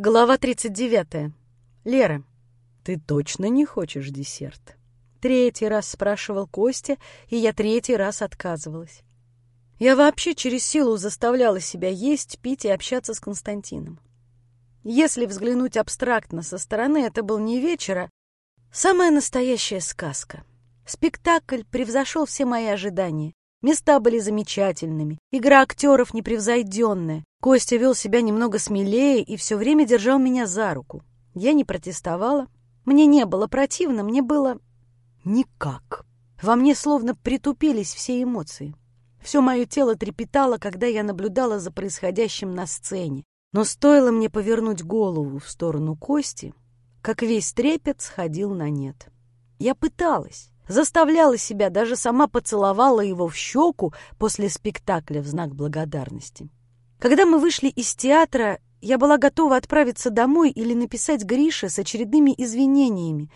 Глава 39. Лера, ты точно не хочешь десерт? Третий раз спрашивал Костя, и я третий раз отказывалась. Я вообще через силу заставляла себя есть, пить и общаться с Константином. Если взглянуть абстрактно со стороны, это был не вечер, а самая настоящая сказка. Спектакль превзошел все мои ожидания. Места были замечательными, игра актеров непревзойденная. Костя вел себя немного смелее и все время держал меня за руку. Я не протестовала. Мне не было противно, мне было... никак. Во мне словно притупились все эмоции. Все мое тело трепетало, когда я наблюдала за происходящим на сцене. Но стоило мне повернуть голову в сторону Кости, как весь трепет сходил на нет. Я пыталась, Заставляла себя, даже сама поцеловала его в щеку после спектакля в знак благодарности. Когда мы вышли из театра, я была готова отправиться домой или написать Грише с очередными извинениями,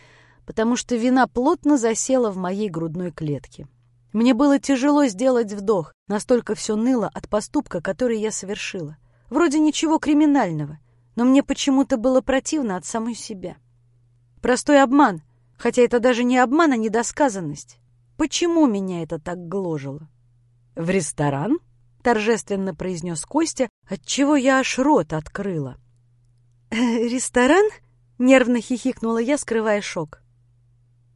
потому что вина плотно засела в моей грудной клетке. Мне было тяжело сделать вдох, настолько все ныло от поступка, который я совершила. Вроде ничего криминального, но мне почему-то было противно от самой себя. Простой обман — Хотя это даже не обман, а недосказанность. Почему меня это так гложило? «В ресторан?» — торжественно произнес Костя, отчего я аж рот открыла. «Э, «Ресторан?» — нервно хихикнула я, скрывая шок.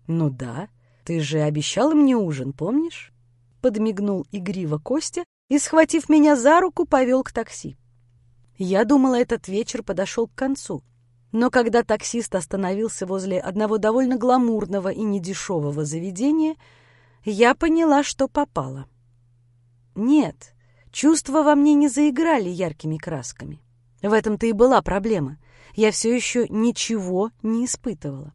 «Ну да, ты же обещала мне ужин, помнишь?» Подмигнул игриво Костя и, схватив меня за руку, повел к такси. Я думала, этот вечер подошел к концу. Но когда таксист остановился возле одного довольно гламурного и недешевого заведения, я поняла, что попала. Нет, чувства во мне не заиграли яркими красками. В этом-то и была проблема. Я все еще ничего не испытывала.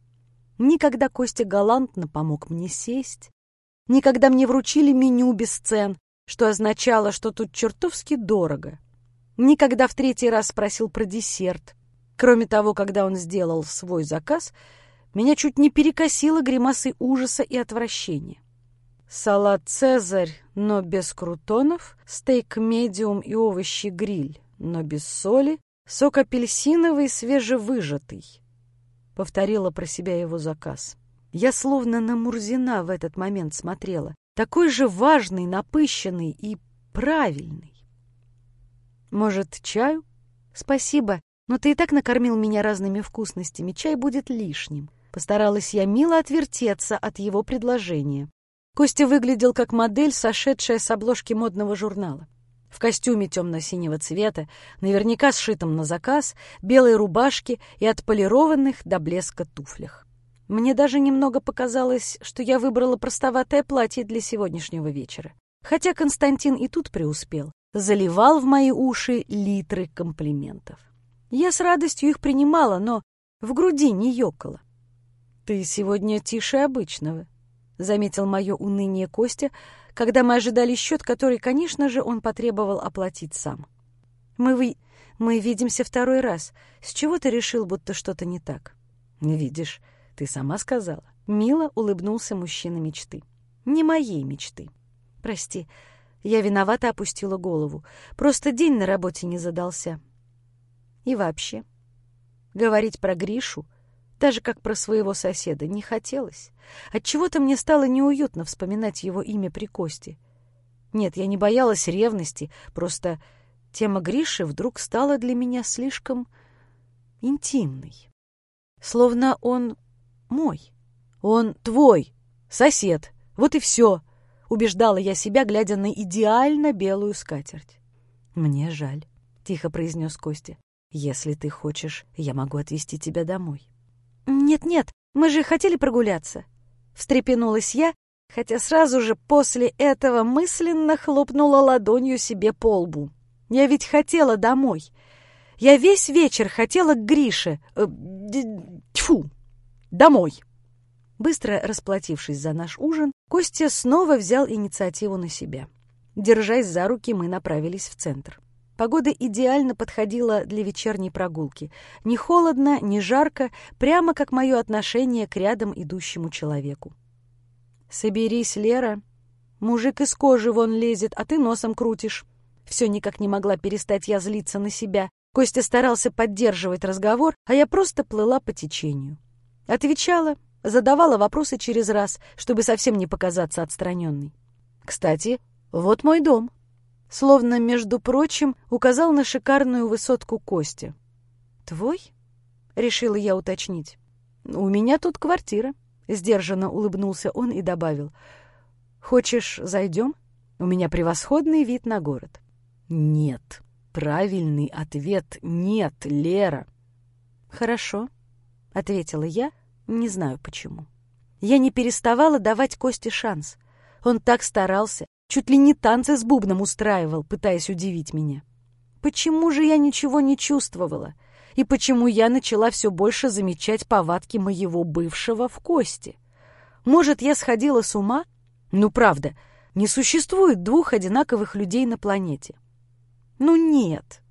Никогда Костя галантно помог мне сесть, никогда мне вручили меню без цен, что означало, что тут чертовски дорого. Никогда в третий раз спросил про десерт — Кроме того, когда он сделал свой заказ, меня чуть не перекосило гримасой ужаса и отвращения. Салат «Цезарь», но без крутонов, стейк медиум и овощи гриль, но без соли, сок апельсиновый свежевыжатый. Повторила про себя его заказ. Я словно на Мурзина в этот момент смотрела. Такой же важный, напыщенный и правильный. Может, чаю? Спасибо, но ты и так накормил меня разными вкусностями, чай будет лишним. Постаралась я мило отвертеться от его предложения. Костя выглядел как модель, сошедшая с обложки модного журнала. В костюме темно-синего цвета, наверняка сшитом на заказ, белой рубашке и отполированных до блеска туфлях. Мне даже немного показалось, что я выбрала простоватое платье для сегодняшнего вечера. Хотя Константин и тут преуспел, заливал в мои уши литры комплиментов. Я с радостью их принимала, но в груди не ёкало. «Ты сегодня тише обычного», — заметил мое уныние Костя, когда мы ожидали счет, который, конечно же, он потребовал оплатить сам. «Мы, вы... мы видимся второй раз. С чего ты решил, будто что-то не так?» «Видишь, ты сама сказала». Мило улыбнулся мужчина мечты. «Не моей мечты. Прости, я виновата опустила голову. Просто день на работе не задался. И вообще, говорить про Гришу, даже как про своего соседа, не хотелось. Отчего-то мне стало неуютно вспоминать его имя при Косте. Нет, я не боялась ревности, просто тема Гриши вдруг стала для меня слишком интимной. Словно он мой, он твой, сосед, вот и все, убеждала я себя, глядя на идеально белую скатерть. «Мне жаль», — тихо произнес Костя. Если ты хочешь, я могу отвезти тебя домой. Нет-нет, мы же хотели прогуляться. Встрепенулась я, хотя сразу же после этого мысленно хлопнула ладонью себе по лбу. Я ведь хотела домой. Я весь вечер хотела к Грише. Э, тьфу! Домой. Быстро расплатившись за наш ужин, Костя снова взял инициативу на себя. Держась за руки, мы направились в центр. Погода идеально подходила для вечерней прогулки. Не холодно, не жарко, прямо как мое отношение к рядом идущему человеку. «Соберись, Лера. Мужик из кожи вон лезет, а ты носом крутишь». Все никак не могла перестать я злиться на себя. Костя старался поддерживать разговор, а я просто плыла по течению. Отвечала, задавала вопросы через раз, чтобы совсем не показаться отстраненной. «Кстати, вот мой дом», словно, между прочим, указал на шикарную высотку Костя. «Твой?» — решила я уточнить. «У меня тут квартира», — сдержанно улыбнулся он и добавил. «Хочешь, зайдем? У меня превосходный вид на город». «Нет». Правильный ответ «нет, Лера». «Хорошо», — ответила я, не знаю почему. Я не переставала давать Косте шанс. Он так старался, чуть ли не танцы с бубном устраивал, пытаясь удивить меня. Почему же я ничего не чувствовала? И почему я начала все больше замечать повадки моего бывшего в Косте? Может, я сходила с ума? Ну, правда, не существует двух одинаковых людей на планете. Ну нет,